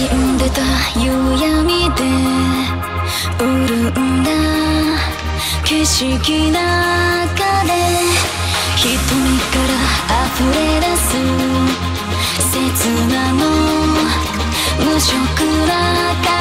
死んでた夕闇で潤んだ景色流れ瞳から溢れ出す刹那の無色な影